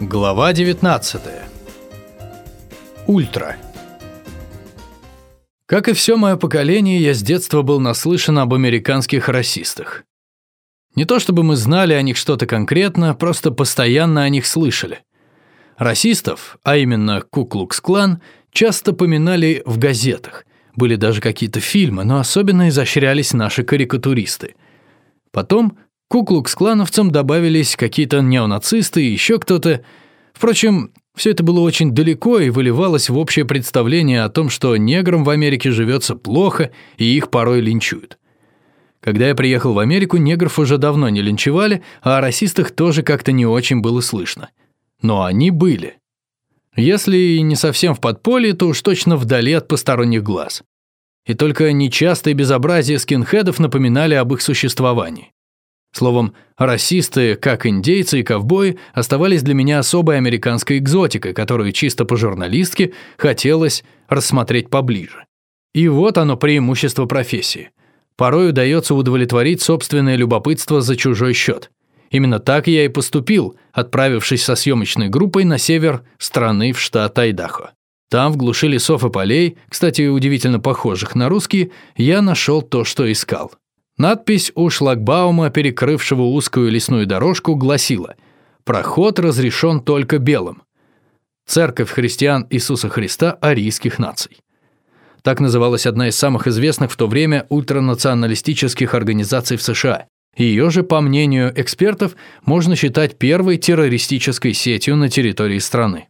Глава 19. Ультра. Как и все мое поколение, я с детства был наслышан об американских расистах. Не то чтобы мы знали о них что-то конкретно, просто постоянно о них слышали. Расистов, а именно Куклукс-клан, часто поминали в газетах. Были даже какие-то фильмы, но особенно изощрялись наши карикатуристы. Потом Куклукс-клановцам добавились какие-то неонацисты и еще кто-то. Впрочем, все это было очень далеко и выливалось в общее представление о том, что неграм в Америке живется плохо и их порой линчуют. Когда я приехал в Америку, негров уже давно не линчевали, а о расистах тоже как-то не очень было слышно. Но они были. Если и не совсем в подполье, то уж точно вдали от посторонних глаз. И только нечастые безобразия скинхедов напоминали об их существовании. Словом, расисты, как индейцы и ковбои, оставались для меня особой американской экзотикой, которую чисто по-журналистски хотелось рассмотреть поближе. И вот оно преимущество профессии. Порой удается удовлетворить собственное любопытство за чужой счет. Именно так я и поступил, отправившись со съемочной группой на север страны в штат Айдахо. Там, в глуши лесов и полей, кстати, удивительно похожих на русские, я нашел то, что искал – Надпись у шлагбаума, перекрывшего узкую лесную дорожку, гласила «Проход разрешен только белым». Церковь христиан Иисуса Христа арийских наций. Так называлась одна из самых известных в то время ультранационалистических организаций в США. Ее же, по мнению экспертов, можно считать первой террористической сетью на территории страны.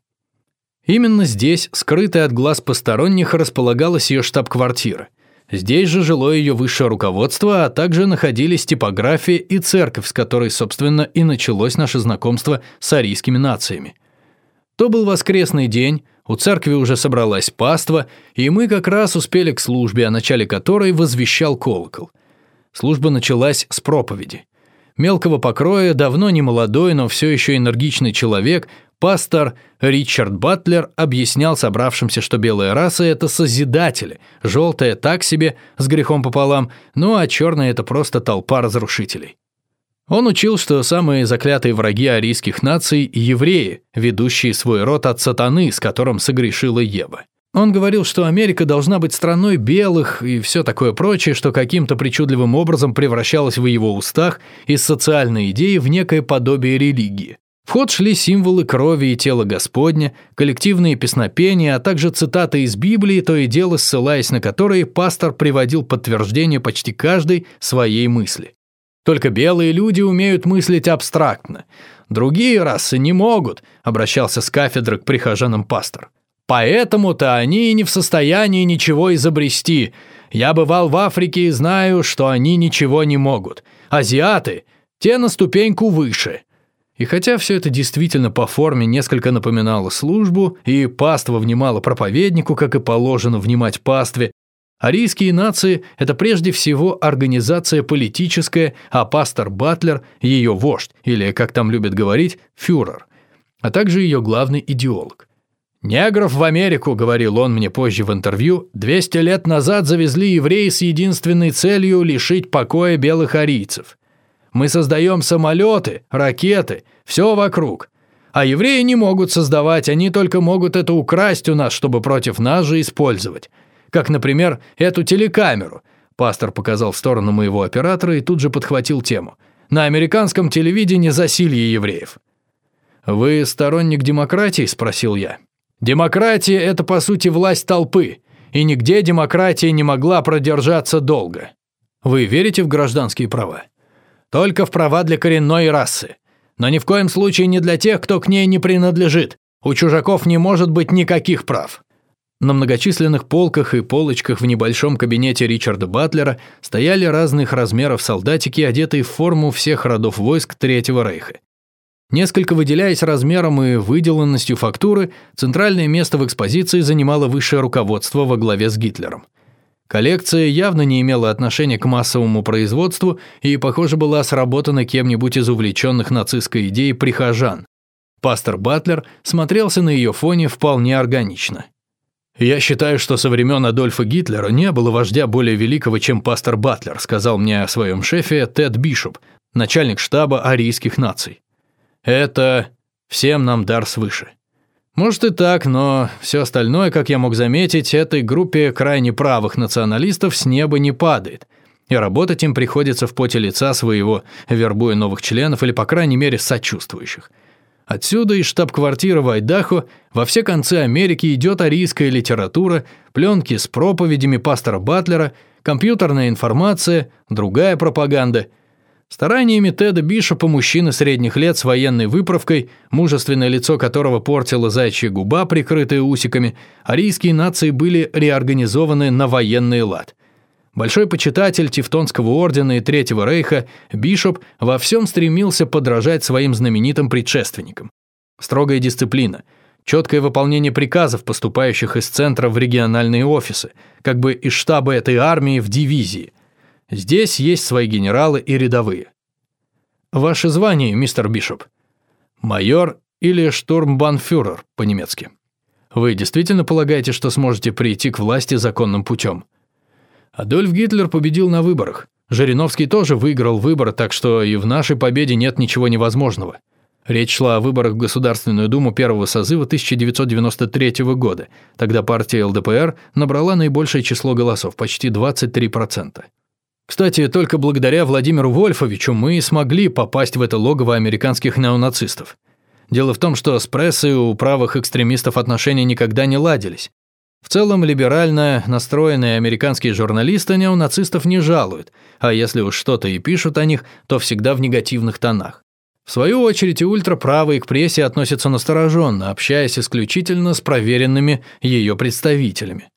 Именно здесь, скрытая от глаз посторонних, располагалась ее штаб-квартира. Здесь же жило ее высшее руководство, а также находились типография и церковь, с которой, собственно, и началось наше знакомство с арийскими нациями. То был воскресный день, у церкви уже собралась паства, и мы как раз успели к службе, о начале которой возвещал колокол. Служба началась с проповеди. Мелкого покроя, давно не молодой, но все еще энергичный человек Пастор Ричард Батлер объяснял собравшимся, что белая раса – это созидатели, желтая так себе, с грехом пополам, ну а черная – это просто толпа разрушителей. Он учил, что самые заклятые враги арийских наций – евреи, ведущие свой род от сатаны, с которым согрешила Ева. Он говорил, что Америка должна быть страной белых и все такое прочее, что каким-то причудливым образом превращалось в его устах из социальной идеи в некое подобие религии. В ход шли символы крови и тела Господня, коллективные песнопения, а также цитаты из Библии, то и дело ссылаясь на которые пастор приводил подтверждение почти каждой своей мысли. Только белые люди умеют мыслить абстрактно. Другие расы не могут, обращался с кафедры к прихожанам пастор. Поэтому-то они не в состоянии ничего изобрести. Я бывал в Африке и знаю, что они ничего не могут. Азиаты, те на ступеньку выше. И хотя все это действительно по форме несколько напоминало службу, и паства внимала проповеднику, как и положено внимать пастве, арийские нации – это прежде всего организация политическая, а пастор Батлер – ее вождь, или, как там любят говорить, фюрер, а также ее главный идеолог. «Негров в Америку», – говорил он мне позже в интервью, – «200 лет назад завезли евреи с единственной целью лишить покоя белых арийцев». Мы создаем самолеты, ракеты, все вокруг. А евреи не могут создавать, они только могут это украсть у нас, чтобы против нас же использовать. Как, например, эту телекамеру. Пастор показал в сторону моего оператора и тут же подхватил тему. На американском телевидении засилье евреев. «Вы сторонник демократии?» – спросил я. «Демократия – это, по сути, власть толпы, и нигде демократия не могла продержаться долго. Вы верите в гражданские права?» Только в права для коренной расы. Но ни в коем случае не для тех, кто к ней не принадлежит. У чужаков не может быть никаких прав. На многочисленных полках и полочках в небольшом кабинете Ричарда Батлера стояли разных размеров солдатики, одетые в форму всех родов войск Третьего Рейха. Несколько выделяясь размером и выделанностью фактуры, центральное место в экспозиции занимало высшее руководство во главе с Гитлером. Коллекция явно не имела отношения к массовому производству и, похоже, была сработана кем-нибудь из увлеченных нацистской идеей прихожан. Пастор Батлер смотрелся на ее фоне вполне органично. «Я считаю, что со времен Адольфа Гитлера не было вождя более великого, чем пастор Батлер», сказал мне о своем шефе Тед Бишоп, начальник штаба арийских наций. «Это Всем нам дар свыше. Может и так, но все остальное, как я мог заметить, этой группе крайне правых националистов с неба не падает. И работать им приходится в поте лица своего, вербуя новых членов или, по крайней мере, сочувствующих. Отсюда из штаб-квартиры в Айдахо во все концы Америки идет арийская литература, пленки с проповедями пастора Батлера, компьютерная информация, другая пропаганда – Стараниями Теда Бишопа мужчины средних лет с военной выправкой, мужественное лицо которого портила зайчья губа, прикрытая усиками, арийские нации были реорганизованы на военный лад. Большой почитатель Тевтонского ордена и Третьего рейха, Бишоп во всем стремился подражать своим знаменитым предшественникам. Строгая дисциплина, четкое выполнение приказов, поступающих из центра в региональные офисы, как бы из штаба этой армии в дивизии, Здесь есть свои генералы и рядовые. Ваше звание, мистер Бишоп? Майор или штурмбанфюрер по-немецки. Вы действительно полагаете, что сможете прийти к власти законным путем? Адольф Гитлер победил на выборах. Жириновский тоже выиграл выборы, так что и в нашей победе нет ничего невозможного. Речь шла о выборах в Государственную Думу первого созыва 1993 года. Тогда партия ЛДПР набрала наибольшее число голосов, почти 23%. Кстати, только благодаря Владимиру Вольфовичу мы смогли попасть в это логово американских неонацистов. Дело в том, что с прессой у правых экстремистов отношения никогда не ладились. В целом, либерально настроенные американские журналисты неонацистов не жалуют, а если уж что-то и пишут о них, то всегда в негативных тонах. В свою очередь, и ультраправые к прессе относятся настороженно, общаясь исключительно с проверенными ее представителями.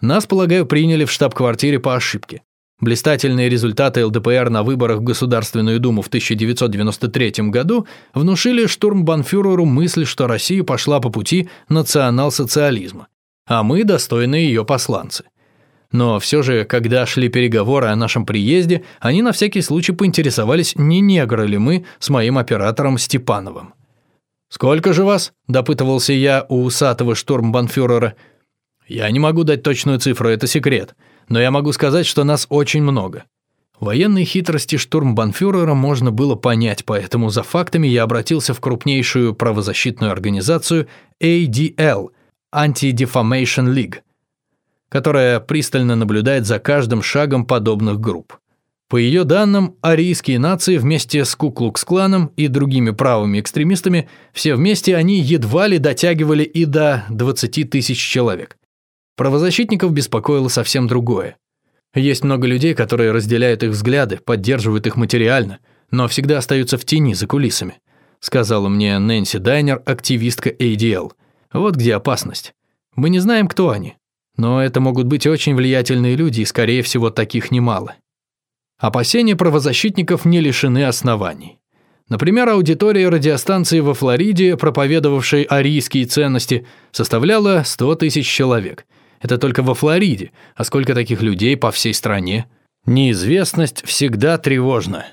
Нас, полагаю, приняли в штаб-квартире по ошибке. Блистательные результаты ЛДПР на выборах в Государственную Думу в 1993 году внушили штурмбанфюреру мысль, что Россия пошла по пути национал-социализма, а мы достойные ее посланцы. Но все же, когда шли переговоры о нашем приезде, они на всякий случай поинтересовались, не негры ли мы с моим оператором Степановым. «Сколько же вас?» – допытывался я у усатого штурмбанфюрера. «Я не могу дать точную цифру, это секрет но я могу сказать, что нас очень много. Военные хитрости штурмбанфюрера можно было понять, поэтому за фактами я обратился в крупнейшую правозащитную организацию ADL – Anti-Defamation League, которая пристально наблюдает за каждым шагом подобных групп. По ее данным, арийские нации вместе с Куклукс-кланом и другими правыми экстремистами, все вместе они едва ли дотягивали и до 20 тысяч человек. Правозащитников беспокоило совсем другое. Есть много людей, которые разделяют их взгляды, поддерживают их материально, но всегда остаются в тени за кулисами, сказала мне Нэнси Дайнер, активистка ADL. Вот где опасность. Мы не знаем, кто они, но это могут быть очень влиятельные люди, и, скорее всего, таких немало. Опасения правозащитников не лишены оснований. Например, аудитория радиостанции во Флориде, проповедовавшей арийские ценности, составляла 100 тысяч человек – это только во Флориде, а сколько таких людей по всей стране? Неизвестность всегда тревожна.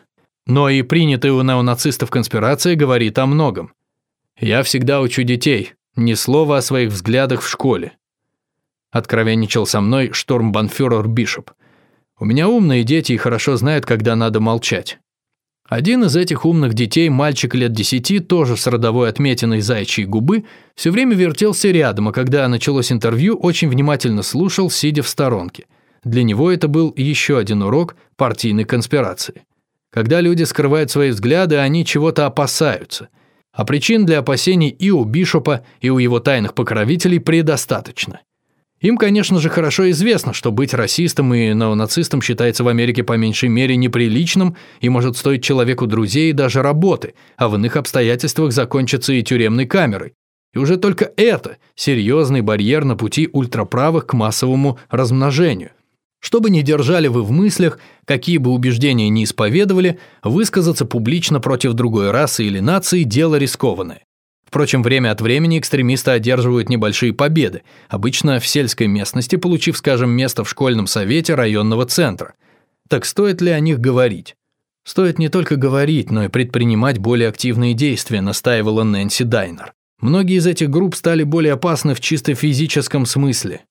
Но и принятая у неонацистов конспирация говорит о многом. Я всегда учу детей, ни слова о своих взглядах в школе. Откровенничал со мной штурмбанфюрер Бишоп. У меня умные дети и хорошо знают, когда надо молчать. Один из этих умных детей, мальчик лет десяти, тоже с родовой отметиной зайчьей губы, все время вертелся рядом, а когда началось интервью, очень внимательно слушал, сидя в сторонке. Для него это был еще один урок партийной конспирации. Когда люди скрывают свои взгляды, они чего-то опасаются. А причин для опасений и у Бишопа, и у его тайных покровителей предостаточно. Им, конечно же, хорошо известно, что быть расистом и неонацистом считается в Америке по меньшей мере неприличным и может стоить человеку друзей и даже работы, а в иных обстоятельствах закончится и тюремной камерой. И уже только это – серьезный барьер на пути ультраправых к массовому размножению. Что бы ни держали вы в мыслях, какие бы убеждения ни исповедовали, высказаться публично против другой расы или нации – дело рискованное. Впрочем, время от времени экстремисты одерживают небольшие победы, обычно в сельской местности, получив, скажем, место в школьном совете районного центра. Так стоит ли о них говорить? Стоит не только говорить, но и предпринимать более активные действия, настаивала Нэнси Дайнер. Многие из этих групп стали более опасны в чисто физическом смысле.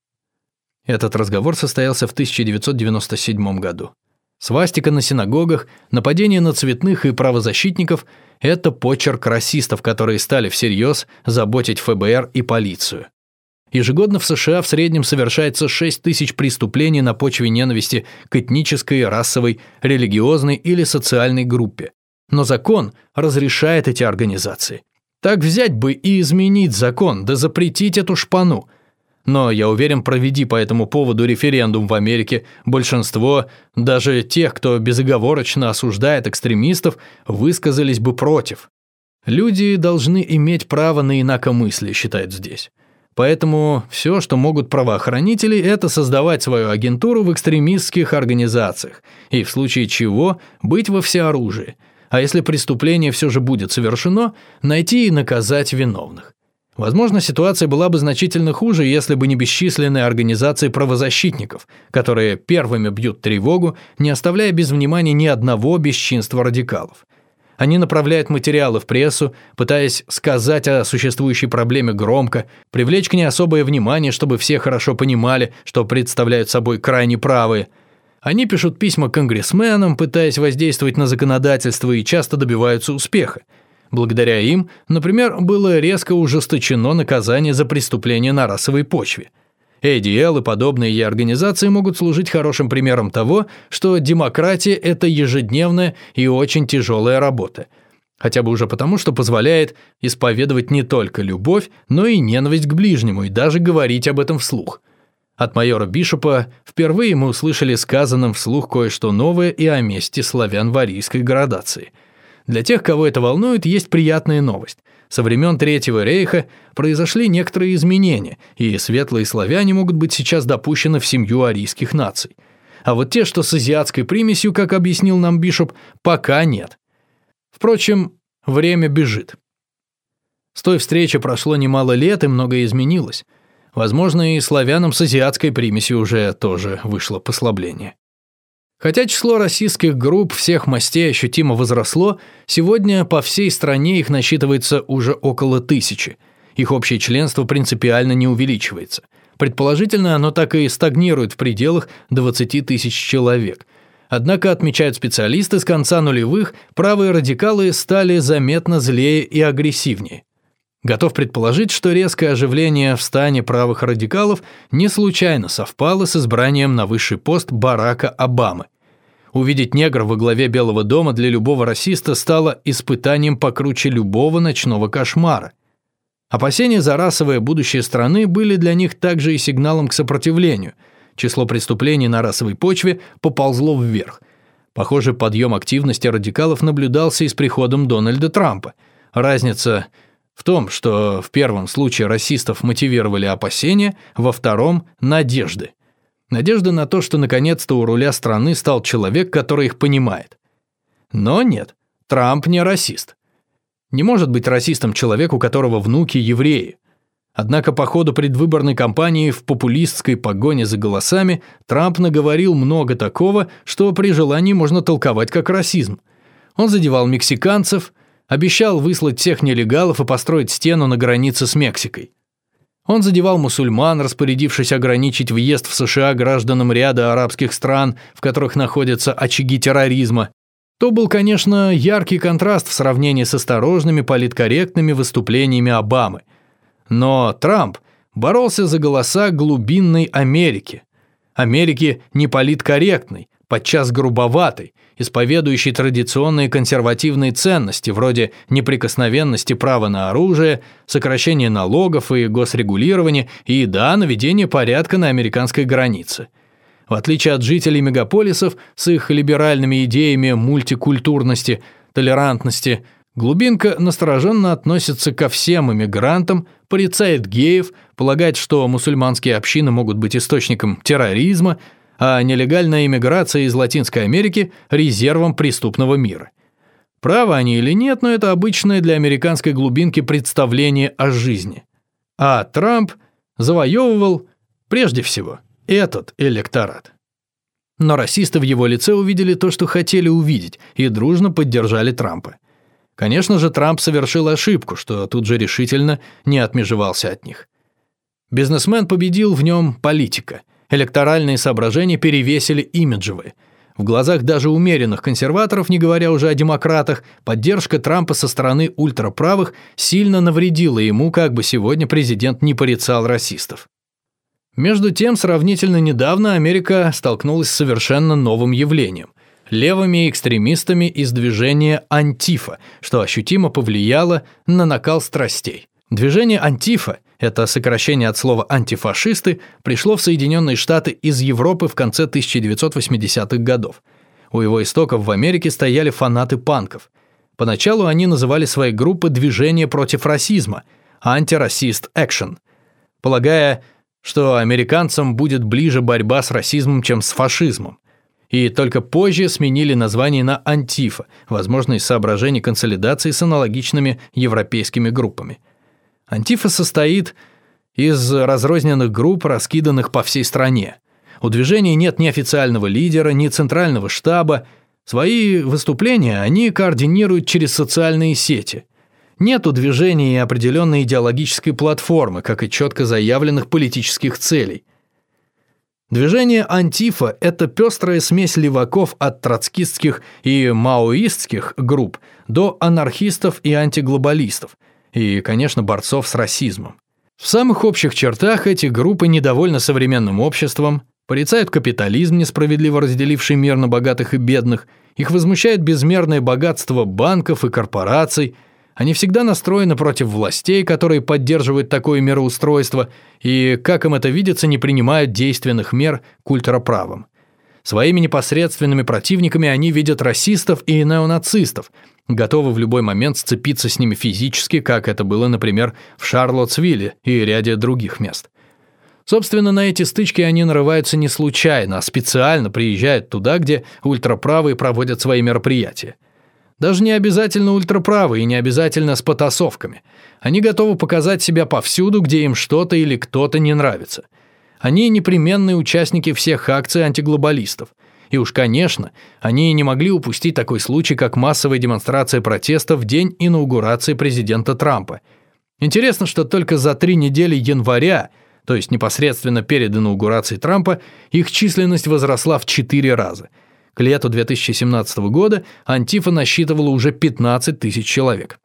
Этот разговор состоялся в 1997 году. Свастика на синагогах, нападение на цветных и правозащитников – это почерк расистов, которые стали всерьез заботить ФБР и полицию. Ежегодно в США в среднем совершается 6 тысяч преступлений на почве ненависти к этнической, расовой, религиозной или социальной группе. Но закон разрешает эти организации. Так взять бы и изменить закон, да запретить эту шпану. Но я уверен, проведи по этому поводу референдум в Америке, большинство, даже тех, кто безоговорочно осуждает экстремистов, высказались бы против. Люди должны иметь право на инакомыслие, считают здесь. Поэтому все, что могут правоохранители, это создавать свою агентуру в экстремистских организациях и в случае чего быть во всеоружии. А если преступление все же будет совершено, найти и наказать виновных. Возможно, ситуация была бы значительно хуже, если бы не бесчисленные организации правозащитников, которые первыми бьют тревогу, не оставляя без внимания ни одного бесчинства радикалов. Они направляют материалы в прессу, пытаясь сказать о существующей проблеме громко, привлечь к ней особое внимание, чтобы все хорошо понимали, что представляют собой крайне правые. Они пишут письма конгрессменам, пытаясь воздействовать на законодательство и часто добиваются успеха. Благодаря им, например, было резко ужесточено наказание за преступления на расовой почве. ADL и подобные ей организации могут служить хорошим примером того, что демократия – это ежедневная и очень тяжелая работа. Хотя бы уже потому, что позволяет исповедовать не только любовь, но и ненависть к ближнему и даже говорить об этом вслух. От майора Бишопа впервые мы услышали сказанным вслух кое-что новое и о месте славян в градации – для тех, кого это волнует, есть приятная новость. Со времен Третьего рейха произошли некоторые изменения, и светлые славяне могут быть сейчас допущены в семью арийских наций. А вот те, что с азиатской примесью, как объяснил нам Бишоп, пока нет. Впрочем, время бежит. С той встречи прошло немало лет, и многое изменилось. Возможно, и славянам с азиатской примесью уже тоже вышло послабление. Хотя число российских групп всех мастей ощутимо возросло, сегодня по всей стране их насчитывается уже около тысячи. Их общее членство принципиально не увеличивается. Предположительно, оно так и стагнирует в пределах 20 тысяч человек. Однако, отмечают специалисты, с конца нулевых правые радикалы стали заметно злее и агрессивнее. Готов предположить, что резкое оживление в стане правых радикалов не случайно совпало с избранием на высший пост Барака Обамы. Увидеть негра во главе Белого дома для любого расиста стало испытанием покруче любого ночного кошмара. Опасения за расовое будущее страны были для них также и сигналом к сопротивлению. Число преступлений на расовой почве поползло вверх. Похоже, подъем активности радикалов наблюдался и с приходом Дональда Трампа. Разница в том, что в первом случае расистов мотивировали опасения, во втором – надежды – Надежда на то, что наконец-то у руля страны стал человек, который их понимает. Но нет, Трамп не расист. Не может быть расистом человек, у которого внуки евреи. Однако по ходу предвыборной кампании в популистской погоне за голосами Трамп наговорил много такого, что при желании можно толковать как расизм. Он задевал мексиканцев, обещал выслать всех нелегалов и построить стену на границе с Мексикой. Он задевал мусульман, распорядившись ограничить въезд в США гражданам ряда арабских стран, в которых находятся очаги терроризма. То был, конечно, яркий контраст в сравнении с осторожными политкорректными выступлениями Обамы. Но Трамп боролся за голоса глубинной Америки. Америки не политкорректной, подчас грубоватой, исповедующий традиционные консервативные ценности вроде неприкосновенности права на оружие, сокращения налогов и госрегулирования и, да, наведения порядка на американской границе. В отличие от жителей мегаполисов с их либеральными идеями мультикультурности, толерантности, глубинка настороженно относится ко всем иммигрантам, порицает геев, полагает, что мусульманские общины могут быть источником терроризма – а нелегальная иммиграция из Латинской Америки – резервом преступного мира. Правы они или нет, но это обычное для американской глубинки представление о жизни. А Трамп завоевывал, прежде всего, этот электорат. Но расисты в его лице увидели то, что хотели увидеть, и дружно поддержали Трампа. Конечно же, Трамп совершил ошибку, что тут же решительно не отмежевался от них. Бизнесмен победил в нем политика – Электоральные соображения перевесили имиджевые. В глазах даже умеренных консерваторов, не говоря уже о демократах, поддержка Трампа со стороны ультраправых сильно навредила ему, как бы сегодня президент не порицал расистов. Между тем, сравнительно недавно Америка столкнулась с совершенно новым явлением – левыми экстремистами из движения «Антифа», что ощутимо повлияло на накал страстей. Движение «Антифа» – это сокращение от слова «антифашисты» пришло в Соединенные Штаты из Европы в конце 1980-х годов. У его истоков в Америке стояли фанаты панков. Поначалу они называли свои группы «Движение против расизма» – «Антирасист Экшен», полагая, что американцам будет ближе борьба с расизмом, чем с фашизмом. И только позже сменили название на «Антифа», возможно, из соображений консолидации с аналогичными европейскими группами – Антифа состоит из разрозненных групп, раскиданных по всей стране. У движения нет ни официального лидера, ни центрального штаба. Свои выступления они координируют через социальные сети. Нет у движения определенной идеологической платформы, как и четко заявленных политических целей. Движение «Антифа» – это пестрая смесь леваков от троцкистских и маоистских групп до анархистов и антиглобалистов – и, конечно, борцов с расизмом. В самых общих чертах эти группы недовольны современным обществом, порицают капитализм, несправедливо разделивший мир на богатых и бедных, их возмущает безмерное богатство банков и корпораций, они всегда настроены против властей, которые поддерживают такое мироустройство, и, как им это видится, не принимают действенных мер к ультраправым. Своими непосредственными противниками они видят расистов и неонацистов, готовы в любой момент сцепиться с ними физически, как это было, например, в Шарлоттсвилле и ряде других мест. Собственно, на эти стычки они нарываются не случайно, а специально приезжают туда, где ультраправые проводят свои мероприятия. Даже не обязательно ультраправые и не обязательно с потасовками. Они готовы показать себя повсюду, где им что-то или кто-то не нравится. Они непременные участники всех акций антиглобалистов – и уж, конечно, они не могли упустить такой случай, как массовая демонстрация протеста в день инаугурации президента Трампа. Интересно, что только за три недели января, то есть непосредственно перед инаугурацией Трампа, их численность возросла в четыре раза. К лету 2017 года Антифа насчитывала уже 15 тысяч человек.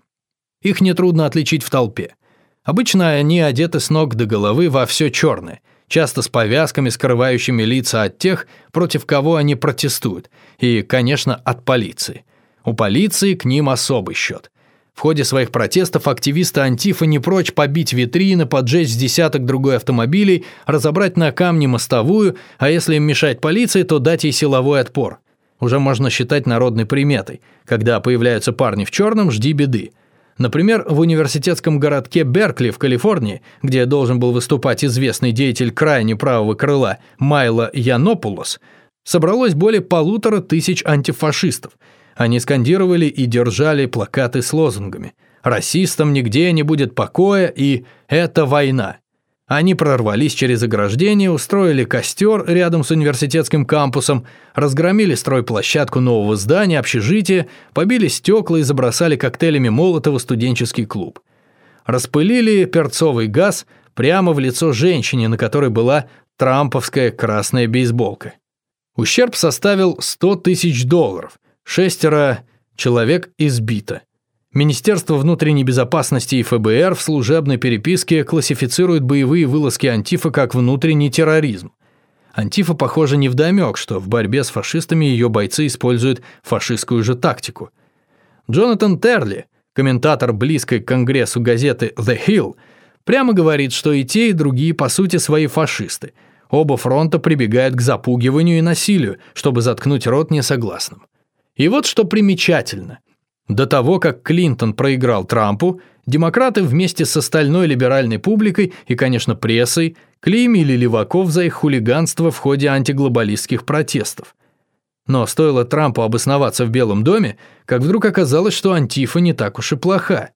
Их нетрудно отличить в толпе. Обычно они одеты с ног до головы во все черное – часто с повязками, скрывающими лица от тех, против кого они протестуют, и, конечно, от полиции. У полиции к ним особый счет. В ходе своих протестов активисты Антифа не прочь побить витрины, поджечь десяток другой автомобилей, разобрать на камне мостовую, а если им мешает полиция, то дать ей силовой отпор. Уже можно считать народной приметой. Когда появляются парни в черном, жди беды. Например, в университетском городке Беркли в Калифорнии, где должен был выступать известный деятель крайне правого крыла Майло Янопулос, собралось более полутора тысяч антифашистов. Они скандировали и держали плакаты с лозунгами «Расистам нигде не будет покоя» и «Это война». Они прорвались через ограждение, устроили костер рядом с университетским кампусом, разгромили стройплощадку нового здания, общежития, побили стекла и забросали коктейлями Молотова студенческий клуб. Распылили перцовый газ прямо в лицо женщине, на которой была трамповская красная бейсболка. Ущерб составил 100 тысяч долларов, шестеро человек избито. Министерство внутренней безопасности и ФБР в служебной переписке классифицируют боевые вылазки Антифа как внутренний терроризм. Антифа, похоже, не вдомек, что в борьбе с фашистами ее бойцы используют фашистскую же тактику. Джонатан Терли, комментатор близкой к Конгрессу газеты «The Hill», прямо говорит, что и те, и другие по сути свои фашисты. Оба фронта прибегают к запугиванию и насилию, чтобы заткнуть рот несогласным. И вот что примечательно – до того, как Клинтон проиграл Трампу, демократы вместе с остальной либеральной публикой и, конечно, прессой клеймили леваков за их хулиганство в ходе антиглобалистских протестов. Но стоило Трампу обосноваться в Белом доме, как вдруг оказалось, что Антифа не так уж и плоха.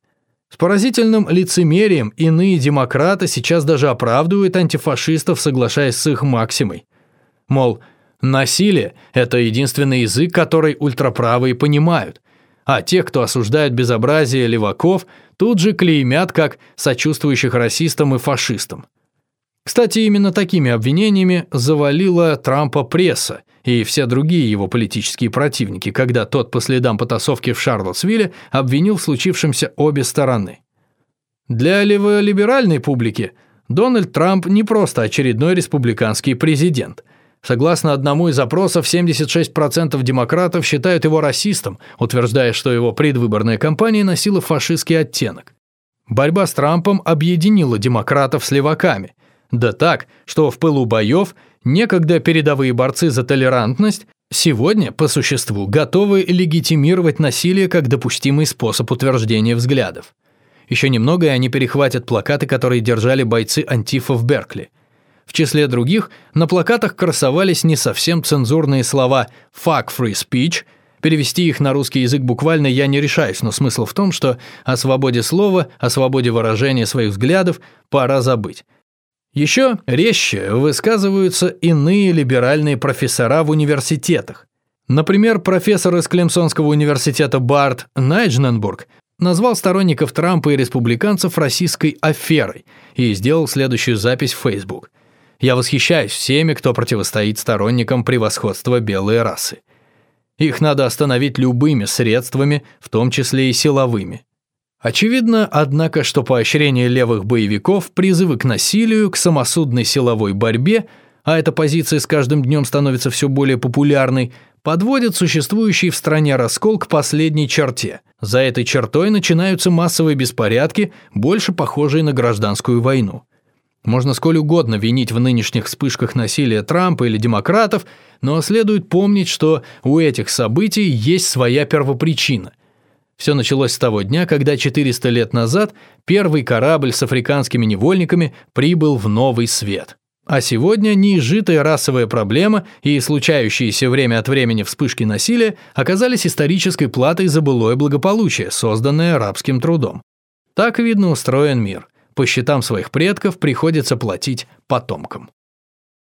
С поразительным лицемерием иные демократы сейчас даже оправдывают антифашистов, соглашаясь с их максимой. Мол, насилие – это единственный язык, который ультраправые понимают – а тех, кто осуждает безобразие леваков, тут же клеймят как сочувствующих расистам и фашистам. Кстати, именно такими обвинениями завалила Трампа пресса и все другие его политические противники, когда тот по следам потасовки в Шарлотсвилле обвинил в случившемся обе стороны. Для леволиберальной публики Дональд Трамп не просто очередной республиканский президент. Согласно одному из опросов, 76% демократов считают его расистом, утверждая, что его предвыборная кампания носила фашистский оттенок. Борьба с Трампом объединила демократов с леваками – да так, что в пылу боев некогда передовые борцы за толерантность сегодня, по существу, готовы легитимировать насилие как допустимый способ утверждения взглядов. Еще немного, и они перехватят плакаты, которые держали бойцы Антифа в Беркли. В числе других на плакатах красовались не совсем цензурные слова «fuck free speech», Перевести их на русский язык буквально я не решаюсь, но смысл в том, что о свободе слова, о свободе выражения своих взглядов пора забыть. Еще резче высказываются иные либеральные профессора в университетах. Например, профессор из Клемсонского университета Барт Найджненбург назвал сторонников Трампа и республиканцев российской аферой и сделал следующую запись в Facebook. «Я восхищаюсь всеми, кто противостоит сторонникам превосходства белой расы. Их надо остановить любыми средствами, в том числе и силовыми. Очевидно, однако, что поощрение левых боевиков, призывы к насилию, к самосудной силовой борьбе, а эта позиция с каждым днем становится все более популярной, подводят существующий в стране раскол к последней черте. За этой чертой начинаются массовые беспорядки, больше похожие на гражданскую войну. Можно сколь угодно винить в нынешних вспышках насилия Трампа или демократов, но следует помнить, что у этих событий есть своя первопричина – все началось с того дня, когда 400 лет назад первый корабль с африканскими невольниками прибыл в Новый Свет. А сегодня неизжитая расовая проблема и случающиеся время от времени вспышки насилия оказались исторической платой за былое благополучие, созданное арабским трудом. Так, видно, устроен мир. По счетам своих предков приходится платить потомкам.